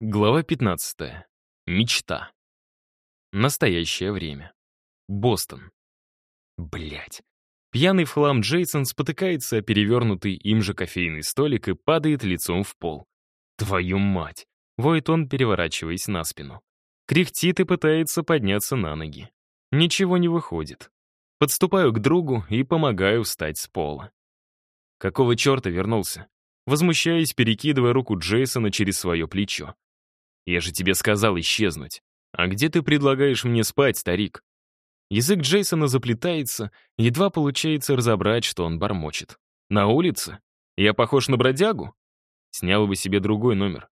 Глава 15. Мечта. Настоящее время. Бостон. Блять. Пьяный в хлам Джейсон спотыкается о перевернутый им же кофейный столик и падает лицом в пол. «Твою мать!» — воет он, переворачиваясь на спину. Кряхтит и пытается подняться на ноги. Ничего не выходит. Подступаю к другу и помогаю встать с пола. Какого черта вернулся? Возмущаясь, перекидывая руку Джейсона через свое плечо. Я же тебе сказал исчезнуть. А где ты предлагаешь мне спать, старик? Язык Джейсона заплетается, едва получается разобрать, что он бормочет. На улице? Я похож на бродягу? Снял бы себе другой номер.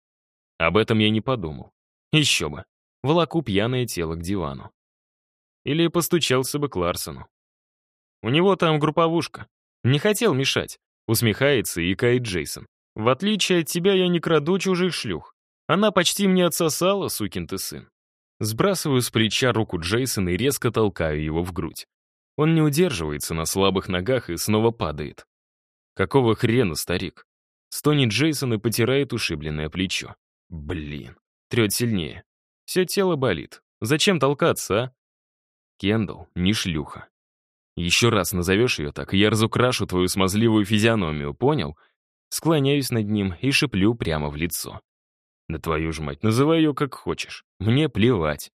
Об этом я не подумал. Еще бы. Волоку пьяное тело к дивану. Или постучался бы к Ларсону. У него там групповушка. Не хотел мешать. Усмехается и кает Джейсон. В отличие от тебя я не краду чужих шлюх. Она почти мне отсосала, сукин ты сын. Сбрасываю с плеча руку Джейсона и резко толкаю его в грудь. Он не удерживается на слабых ногах и снова падает. Какого хрена, старик? Стонет Джейсон и потирает ушибленное плечо. Блин. Трет сильнее. Все тело болит. Зачем толкаться, а? Кендалл, не шлюха. Еще раз назовешь ее так, я разукрашу твою смазливую физиономию, понял? Склоняюсь над ним и шиплю прямо в лицо. На твою ж мать, называй ее как хочешь. Мне плевать.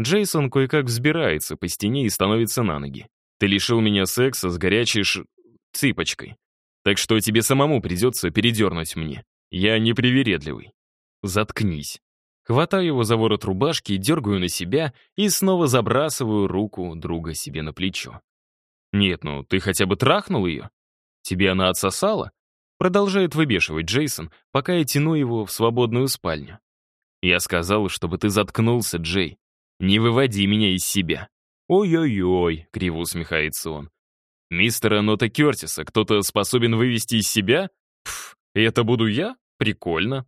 Джейсон кое-как взбирается по стене и становится на ноги. Ты лишил меня секса с горячей ш... цыпочкой. Так что тебе самому придется передернуть мне. Я непривередливый. Заткнись. Хватаю его за ворот рубашки, дергаю на себя и снова забрасываю руку друга себе на плечо. Нет, ну ты хотя бы трахнул ее? Тебе она отсосала? Продолжает выбешивать Джейсон, пока я тяну его в свободную спальню. Я сказал, чтобы ты заткнулся, Джей. Не выводи меня из себя. Ой-ой-ой, криво усмехается он. Мистера Нота Кертиса кто-то способен вывести из себя? Пф, это буду я? Прикольно.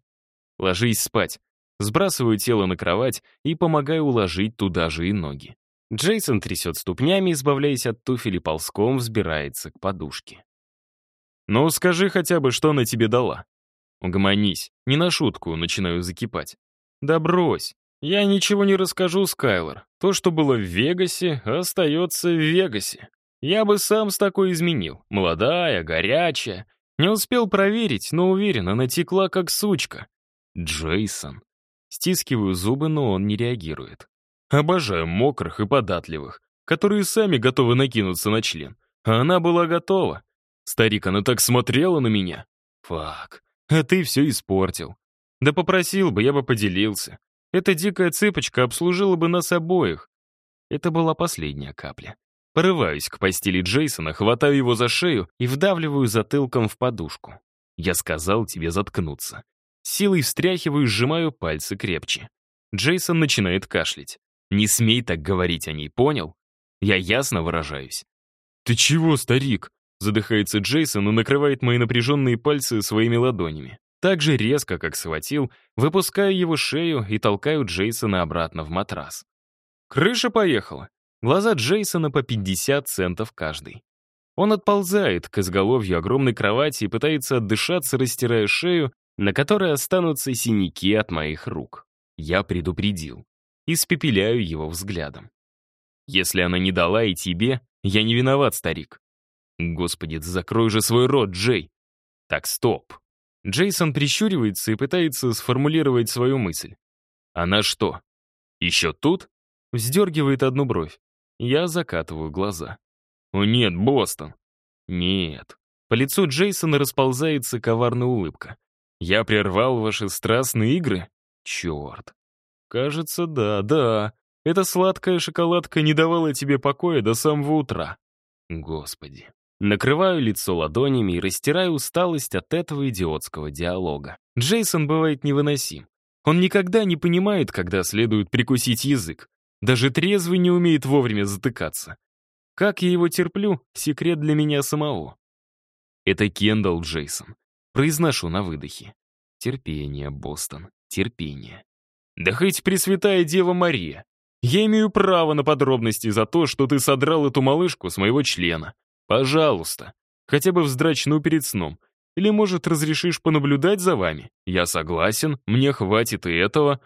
Ложись спать. Сбрасываю тело на кровать и помогаю уложить туда же и ноги. Джейсон трясет ступнями, избавляясь от туфель и ползком взбирается к подушке. Ну, скажи хотя бы, что она тебе дала?» «Угомонись, не на шутку, начинаю закипать». «Да брось, я ничего не расскажу, Скайлор. То, что было в Вегасе, остается в Вегасе. Я бы сам с такой изменил. Молодая, горячая. Не успел проверить, но уверен, она текла как сучка». «Джейсон». Стискиваю зубы, но он не реагирует. «Обожаю мокрых и податливых, которые сами готовы накинуться на член. А она была готова». Старик, она ну так смотрела на меня. Фак, а ты все испортил. Да попросил бы, я бы поделился. Эта дикая цыпочка обслужила бы нас обоих. Это была последняя капля. Порываюсь к постели Джейсона, хватаю его за шею и вдавливаю затылком в подушку. Я сказал тебе заткнуться. Силой встряхиваю, сжимаю пальцы крепче. Джейсон начинает кашлять. «Не смей так говорить о ней, понял?» Я ясно выражаюсь. «Ты чего, старик?» Задыхается Джейсон и накрывает мои напряженные пальцы своими ладонями. Так же резко, как схватил, выпускаю его шею и толкаю Джейсона обратно в матрас. Крыша поехала. Глаза Джейсона по 50 центов каждый. Он отползает к изголовью огромной кровати и пытается отдышаться, растирая шею, на которой останутся синяки от моих рук. Я предупредил. Испепеляю его взглядом. «Если она не дала и тебе, я не виноват, старик. «Господи, закрой же свой рот, Джей!» «Так, стоп!» Джейсон прищуривается и пытается сформулировать свою мысль. «Она что, еще тут?» Вздергивает одну бровь. Я закатываю глаза. «О нет, Бостон!» «Нет». По лицу Джейсона расползается коварная улыбка. «Я прервал ваши страстные игры?» «Черт». «Кажется, да, да. Эта сладкая шоколадка не давала тебе покоя до самого утра». «Господи». Накрываю лицо ладонями и растираю усталость от этого идиотского диалога. Джейсон бывает невыносим. Он никогда не понимает, когда следует прикусить язык. Даже трезвый не умеет вовремя затыкаться. Как я его терплю — секрет для меня самого. Это Кендалл Джейсон. Произношу на выдохе. Терпение, Бостон, терпение. Да хоть Пресвятая Дева Мария. Я имею право на подробности за то, что ты содрал эту малышку с моего члена. Пожалуйста, хотя бы вздрачну перед сном. Или, может, разрешишь понаблюдать за вами? Я согласен, мне хватит и этого.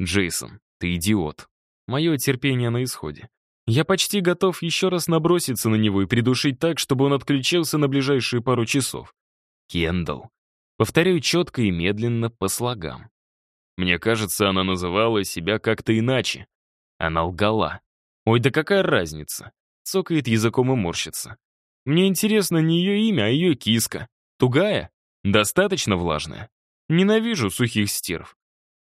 Джейсон, ты идиот. Мое терпение на исходе. Я почти готов еще раз наброситься на него и придушить так, чтобы он отключился на ближайшие пару часов. Кендалл. Повторяю четко и медленно по слогам. Мне кажется, она называла себя как-то иначе. Она лгала. Ой, да какая разница? Цокает языком и морщится. Мне интересно не ее имя, а ее киска. Тугая? Достаточно влажная? Ненавижу сухих стерв.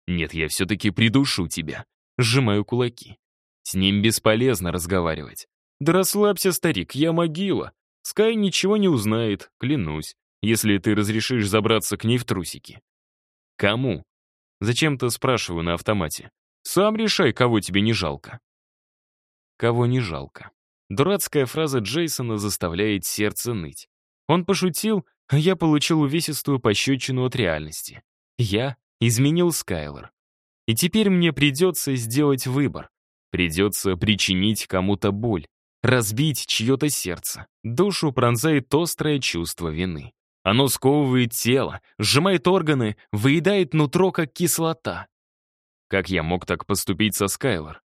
Нет, я все-таки придушу тебя. Сжимаю кулаки. С ним бесполезно разговаривать. Да расслабься, старик, я могила. Скай ничего не узнает, клянусь, если ты разрешишь забраться к ней в трусики. Кому? Зачем-то спрашиваю на автомате. Сам решай, кого тебе не жалко. Кого не жалко. Дурацкая фраза Джейсона заставляет сердце ныть. Он пошутил, а я получил увесистую пощечину от реальности. Я изменил Скайлор. И теперь мне придется сделать выбор. Придется причинить кому-то боль, разбить чье-то сердце. Душу пронзает острое чувство вины. Оно сковывает тело, сжимает органы, выедает нутро, как кислота. Как я мог так поступить со Скайлор?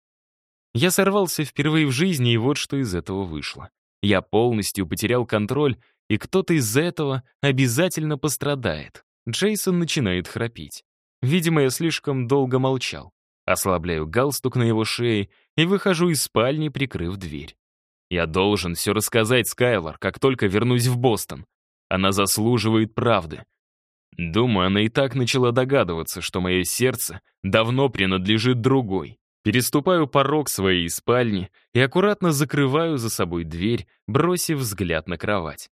Я сорвался впервые в жизни, и вот что из этого вышло. Я полностью потерял контроль, и кто-то из этого обязательно пострадает. Джейсон начинает храпеть. Видимо, я слишком долго молчал. Ослабляю галстук на его шее и выхожу из спальни, прикрыв дверь. Я должен все рассказать Скайлор, как только вернусь в Бостон. Она заслуживает правды. Думаю, она и так начала догадываться, что мое сердце давно принадлежит другой. Переступаю порог своей спальни и аккуратно закрываю за собой дверь, бросив взгляд на кровать.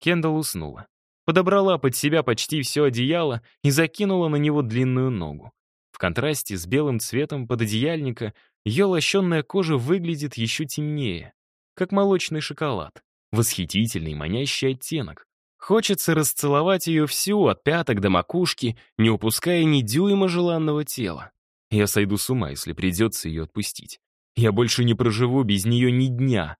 Кендалл уснула. Подобрала под себя почти все одеяло и закинула на него длинную ногу. В контрасте с белым цветом пододеяльника ее лощенная кожа выглядит еще темнее, как молочный шоколад. Восхитительный, манящий оттенок. Хочется расцеловать ее всю, от пяток до макушки, не упуская ни дюйма желанного тела. Я сойду с ума, если придется ее отпустить. Я больше не проживу без нее ни дня.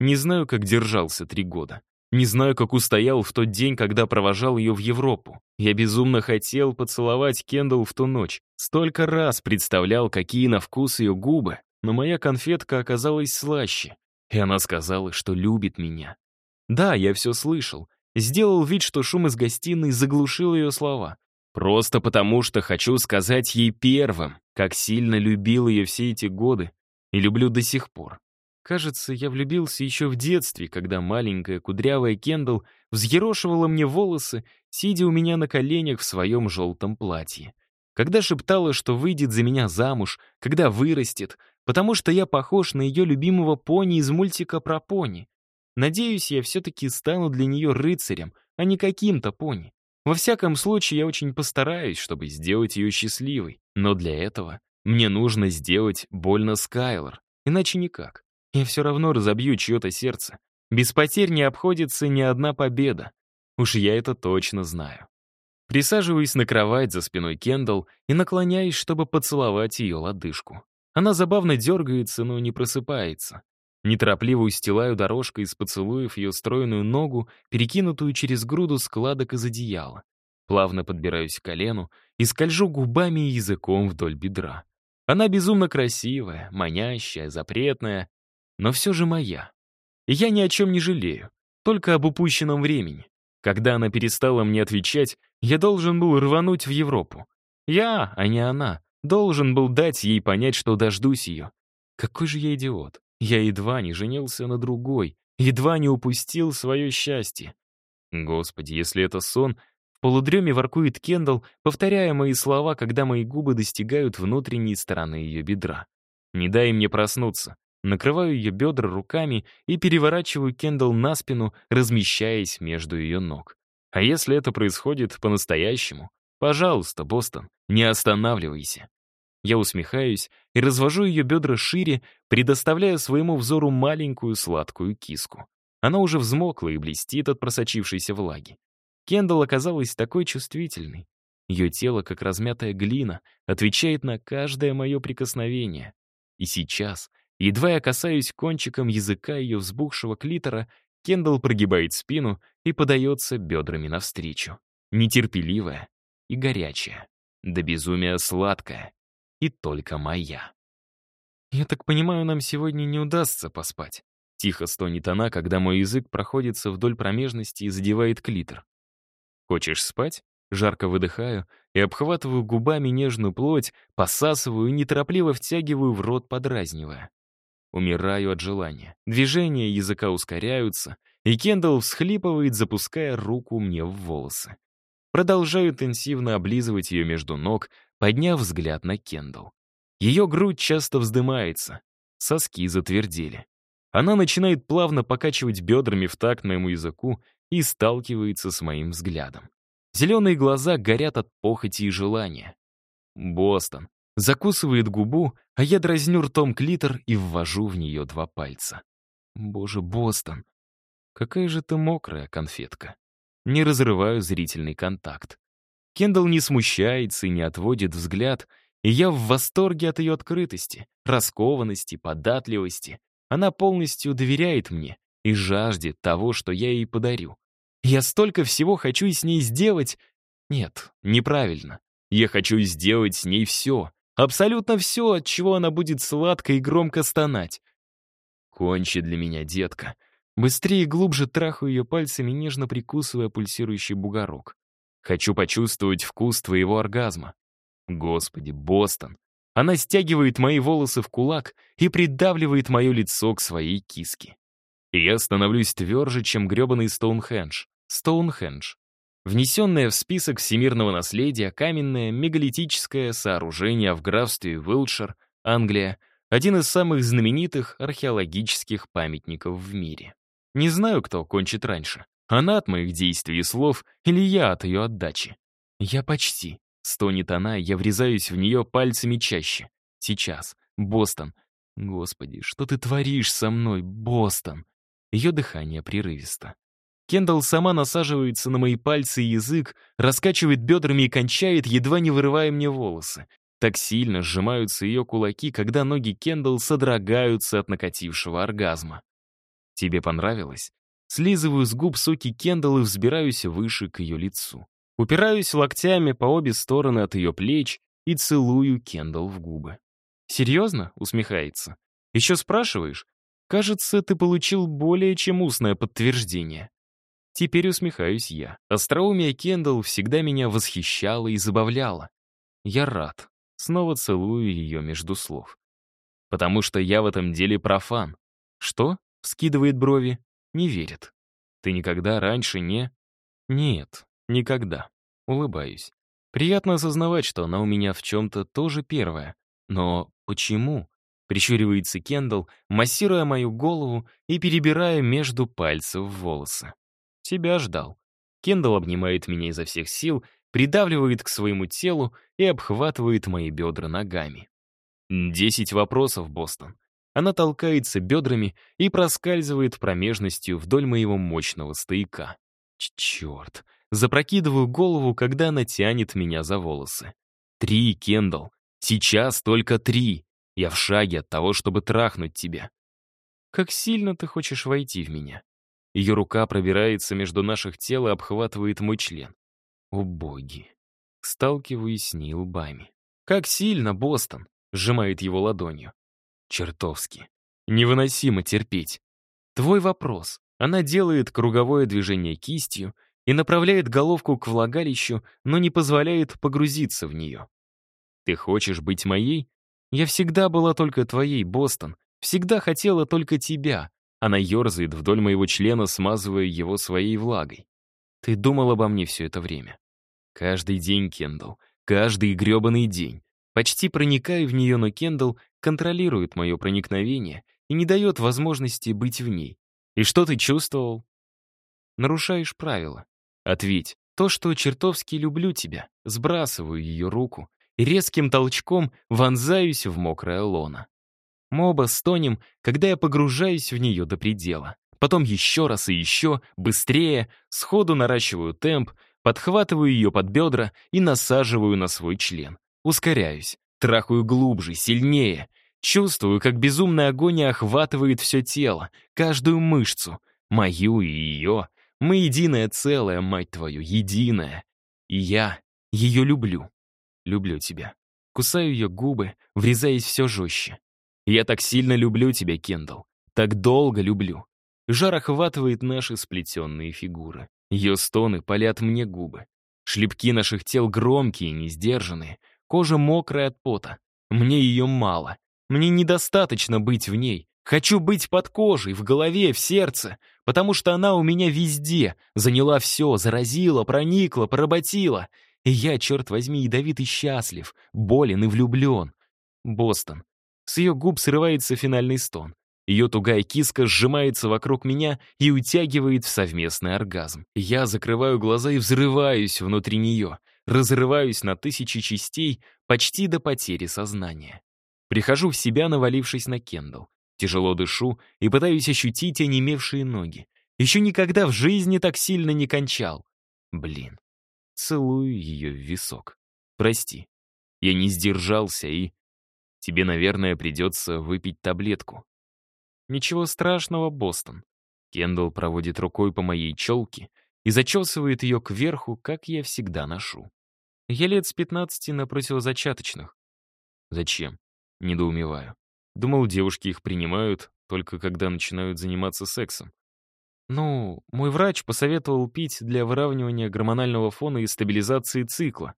Не знаю, как держался три года. Не знаю, как устоял в тот день, когда провожал ее в Европу. Я безумно хотел поцеловать Кендалл в ту ночь. Столько раз представлял, какие на вкус ее губы, но моя конфетка оказалась слаще. И она сказала, что любит меня. Да, я все слышал. Сделал вид, что шум из гостиной заглушил ее слова. Просто потому, что хочу сказать ей первым. Как сильно любил ее все эти годы и люблю до сих пор. Кажется, я влюбился еще в детстве, когда маленькая кудрявая Кендалл взъерошивала мне волосы, сидя у меня на коленях в своем желтом платье. Когда шептала, что выйдет за меня замуж, когда вырастет, потому что я похож на ее любимого пони из мультика про пони. Надеюсь, я все-таки стану для нее рыцарем, а не каким-то пони. Во всяком случае, я очень постараюсь, чтобы сделать ее счастливой. Но для этого мне нужно сделать больно Скайлор. Иначе никак. Я все равно разобью чье-то сердце. Без потерь не обходится ни одна победа. Уж я это точно знаю. Присаживаюсь на кровать за спиной Кендалл и наклоняюсь, чтобы поцеловать ее лодыжку. Она забавно дергается, но не просыпается неторопливо устилаю дорожкой из поцелуев ее стройную ногу, перекинутую через груду складок из одеяла. Плавно подбираюсь к колену и скольжу губами и языком вдоль бедра. Она безумно красивая, манящая, запретная, но все же моя. И я ни о чем не жалею, только об упущенном времени. Когда она перестала мне отвечать, я должен был рвануть в Европу. Я, а не она, должен был дать ей понять, что дождусь ее. Какой же я идиот. Я едва не женился на другой, едва не упустил свое счастье. Господи, если это сон, в полудреме воркует Кендалл, повторяя мои слова, когда мои губы достигают внутренней стороны ее бедра. Не дай мне проснуться. Накрываю ее бедра руками и переворачиваю Кендалл на спину, размещаясь между ее ног. А если это происходит по-настоящему, пожалуйста, Бостон, не останавливайся. Я усмехаюсь и развожу ее бедра шире, предоставляя своему взору маленькую сладкую киску. Она уже взмокла и блестит от просочившейся влаги. Кендалл оказалась такой чувствительной. Ее тело, как размятая глина, отвечает на каждое мое прикосновение. И сейчас, едва я касаюсь кончиком языка ее взбухшего клитора, Кендалл прогибает спину и подается бедрами навстречу. Нетерпеливая и горячая. До безумия сладкая и только моя. «Я так понимаю, нам сегодня не удастся поспать». Тихо стонет она, когда мой язык проходится вдоль промежности и задевает клитор. «Хочешь спать?» Жарко выдыхаю и обхватываю губами нежную плоть, посасываю и неторопливо втягиваю в рот, подразнивая. Умираю от желания. Движения языка ускоряются, и Кендалл всхлипывает, запуская руку мне в волосы. Продолжаю интенсивно облизывать ее между ног, подняв взгляд на Кендалл. Ее грудь часто вздымается, соски затвердели. Она начинает плавно покачивать бедрами в такт моему языку и сталкивается с моим взглядом. Зеленые глаза горят от похоти и желания. Бостон закусывает губу, а я дразню ртом клитор и ввожу в нее два пальца. Боже, Бостон, какая же ты мокрая конфетка. Не разрываю зрительный контакт. Кендалл не смущается и не отводит взгляд, и я в восторге от ее открытости, раскованности, податливости. Она полностью доверяет мне и жаждет того, что я ей подарю. Я столько всего хочу с ней сделать. Нет, неправильно. Я хочу сделать с ней все. Абсолютно все, от чего она будет сладко и громко стонать. Кончи для меня, детка. Быстрее и глубже трахаю ее пальцами, нежно прикусывая пульсирующий бугорок. Хочу почувствовать вкус твоего оргазма. Господи, Бостон. Она стягивает мои волосы в кулак и придавливает мое лицо к своей киске. И я становлюсь тверже, чем гребаный Стоунхендж. Стоунхендж. Внесенное в список всемирного наследия каменное мегалитическое сооружение в графстве Уилшир, Англия, один из самых знаменитых археологических памятников в мире. Не знаю, кто кончит раньше. Она от моих действий и слов, или я от ее отдачи? Я почти. Стонет она, я врезаюсь в нее пальцами чаще. Сейчас. Бостон. Господи, что ты творишь со мной, Бостон? Ее дыхание прерывисто. Кендалл сама насаживается на мои пальцы и язык, раскачивает бедрами и кончает, едва не вырывая мне волосы. Так сильно сжимаются ее кулаки, когда ноги Кендалл содрогаются от накатившего оргазма. «Тебе понравилось?» Слизываю с губ соки Кендалл и взбираюсь выше к ее лицу. Упираюсь локтями по обе стороны от ее плеч и целую Кендалл в губы. «Серьезно?» — усмехается. «Еще спрашиваешь? Кажется, ты получил более чем устное подтверждение». Теперь усмехаюсь я. Остроумие Кендалл всегда меня восхищало и забавляло. Я рад. Снова целую ее между слов. «Потому что я в этом деле профан». «Что?» — вскидывает брови. Не верит. Ты никогда раньше не... Нет, никогда. Улыбаюсь. Приятно осознавать, что она у меня в чем-то тоже первая. Но почему? Прищуривается Кендалл, массируя мою голову и перебирая между пальцев волосы. Тебя ждал. Кендалл обнимает меня изо всех сил, придавливает к своему телу и обхватывает мои бедра ногами. «Десять вопросов, Бостон. Она толкается бедрами и проскальзывает промежностью вдоль моего мощного стояка. Черт. Запрокидываю голову, когда она тянет меня за волосы. Три, Кендалл. Сейчас только три. Я в шаге от того, чтобы трахнуть тебя. Как сильно ты хочешь войти в меня? Ее рука пробирается между наших тел и обхватывает мой член. О, боги. Сталкиваюсь с ней лбами. Как сильно, Бостон! Сжимает его ладонью. Чертовски. Невыносимо терпеть. Твой вопрос. Она делает круговое движение кистью и направляет головку к влагалищу, но не позволяет погрузиться в нее. Ты хочешь быть моей? Я всегда была только твоей, Бостон. Всегда хотела только тебя. Она ерзает вдоль моего члена, смазывая его своей влагой. Ты думал обо мне все это время. Каждый день, Кендалл. Каждый грёбаный день. Почти проникаю в нее, но Кендалл контролирует мое проникновение и не дает возможности быть в ней. И что ты чувствовал? Нарушаешь правила. Ответь. То, что чертовски люблю тебя, сбрасываю ее руку и резким толчком вонзаюсь в мокрое лоно. Мы оба стонем, когда я погружаюсь в нее до предела. Потом еще раз и еще, быстрее, сходу наращиваю темп, подхватываю ее под бедра и насаживаю на свой член. Ускоряюсь. Трахаю глубже, сильнее. Чувствую, как безумная агония охватывает все тело, каждую мышцу, мою и ее. Мы единое целое, мать твою, единое. И я ее люблю. Люблю тебя. Кусаю ее губы, врезаясь все жестче. Я так сильно люблю тебя, Кендалл. Так долго люблю. Жар охватывает наши сплетенные фигуры. Ее стоны палят мне губы. Шлепки наших тел громкие и несдержанные — Кожа мокрая от пота. Мне ее мало. Мне недостаточно быть в ней. Хочу быть под кожей, в голове, в сердце, потому что она у меня везде, заняла все, заразила, проникла, поработила. И я, черт возьми, ядовит и счастлив, болен и влюблен. Бостон. С ее губ срывается финальный стон. Ее тугая киска сжимается вокруг меня и утягивает в совместный оргазм. Я закрываю глаза и взрываюсь внутри нее, разрываюсь на тысячи частей почти до потери сознания. Прихожу в себя, навалившись на Кендалл. Тяжело дышу и пытаюсь ощутить онемевшие ноги. Еще никогда в жизни так сильно не кончал. Блин. Целую ее в висок. Прости. Я не сдержался и... Тебе, наверное, придется выпить таблетку. «Ничего страшного, Бостон». Кендалл проводит рукой по моей челке и зачесывает ее кверху, как я всегда ношу. Я лет с 15 на противозачаточных. «Зачем?» — недоумеваю. Думал, девушки их принимают, только когда начинают заниматься сексом. Ну, мой врач посоветовал пить для выравнивания гормонального фона и стабилизации цикла.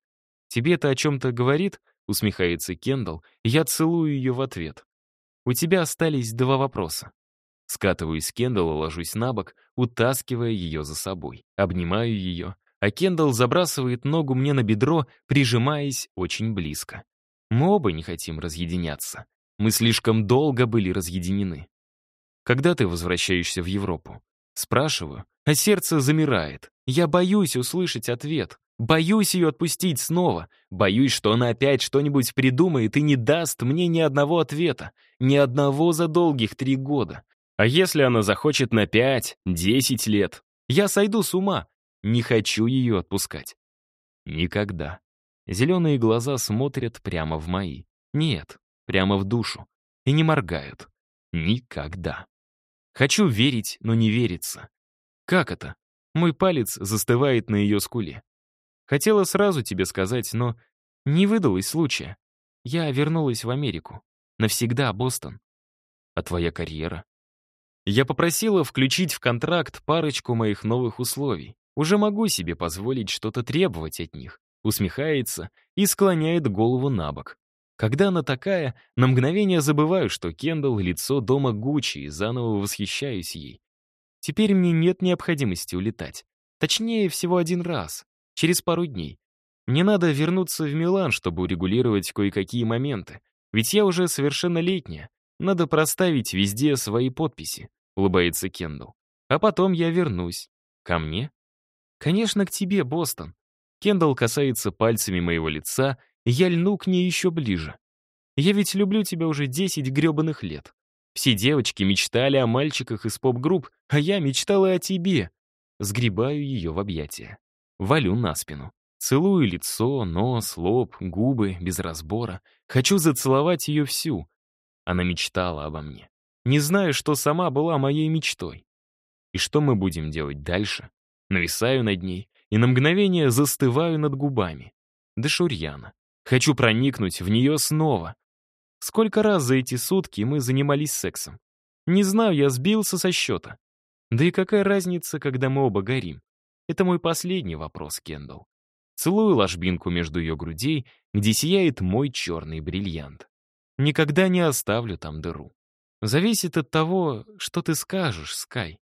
«Тебе это о чем-то говорит?» — усмехается Кендалл, я целую ее в ответ. У тебя остались два вопроса. Скатываюсь с Кендалла, ложусь на бок, утаскивая ее за собой. Обнимаю ее, а Кендалл забрасывает ногу мне на бедро, прижимаясь очень близко. Мы оба не хотим разъединяться. Мы слишком долго были разъединены. «Когда ты возвращаешься в Европу?» Спрашиваю, а сердце замирает. Я боюсь услышать ответ. Боюсь ее отпустить снова. Боюсь, что она опять что-нибудь придумает и не даст мне ни одного ответа. Ни одного за долгих три года. А если она захочет на пять, десять лет? Я сойду с ума. Не хочу ее отпускать. Никогда. Зеленые глаза смотрят прямо в мои. Нет, прямо в душу. И не моргают. Никогда. Хочу верить, но не верится. Как это? Мой палец застывает на ее скуле. Хотела сразу тебе сказать, но не выдалось случая. Я вернулась в Америку. Навсегда, Бостон. А твоя карьера? Я попросила включить в контракт парочку моих новых условий. Уже могу себе позволить что-то требовать от них. Усмехается и склоняет голову на бок. Когда она такая, на мгновение забываю, что Кендалл — лицо дома Гуччи, и заново восхищаюсь ей. Теперь мне нет необходимости улетать. Точнее, всего один раз через пару дней. Мне надо вернуться в Милан, чтобы урегулировать кое-какие моменты. Ведь я уже совершеннолетняя. Надо проставить везде свои подписи», — улыбается Кендалл. «А потом я вернусь. Ко мне?» «Конечно, к тебе, Бостон». Кендалл касается пальцами моего лица, и я льну к ней еще ближе. «Я ведь люблю тебя уже 10 грёбаных лет. Все девочки мечтали о мальчиках из поп-групп, а я мечтала о тебе». Сгребаю ее в объятия. Валю на спину. Целую лицо, нос, лоб, губы, без разбора. Хочу зацеловать ее всю. Она мечтала обо мне. Не знаю, что сама была моей мечтой. И что мы будем делать дальше? Нависаю над ней и на мгновение застываю над губами. Дышу рьяно. Хочу проникнуть в нее снова. Сколько раз за эти сутки мы занимались сексом? Не знаю, я сбился со счета. Да и какая разница, когда мы оба горим? Это мой последний вопрос, Кендалл. Целую ложбинку между ее грудей, где сияет мой черный бриллиант. Никогда не оставлю там дыру. Зависит от того, что ты скажешь, Скай.